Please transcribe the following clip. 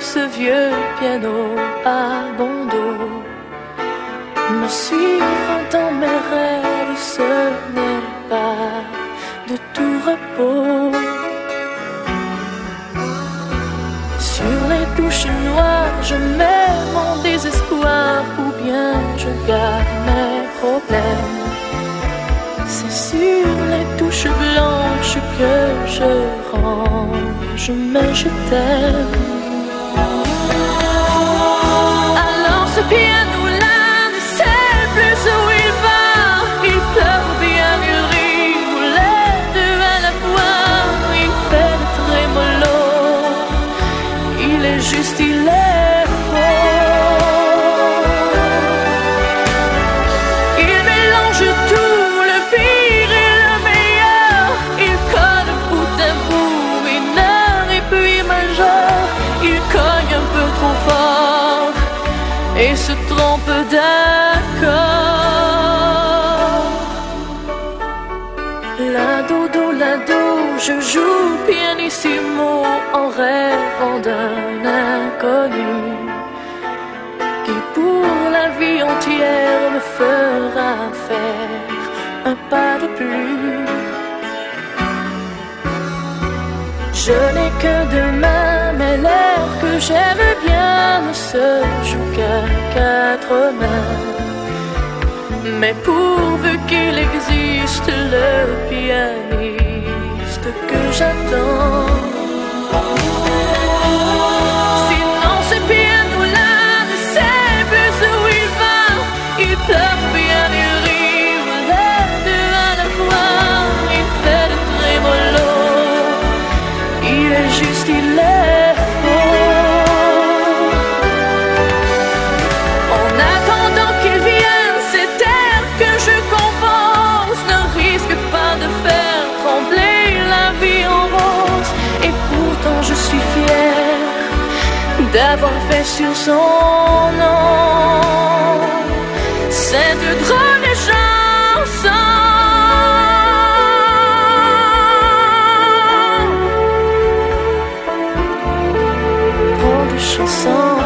ce vieux piano à bon dos. Me suivre dans mes rêves, ce n'est pas de tout repos. Sur les touches noires, je mets mon désespoir ou bien je garde mes problèmes. C'est sur les touches blanches que je range, mais je t'aime. Alors ce piano-là et se trompe d'accord. La do, do, la do, je joue pianissimo en rêvant d'un inconnu qui pour la vie entière me fera faire un pas de plus. Je n'ai que deux mains, mais l'air que j'aime bien ne se Mais pourvu qu'il existe le pianiste que j'attends. Sinon ce piano-là d'avoir fait sur son nom cette drôle de chanson. De.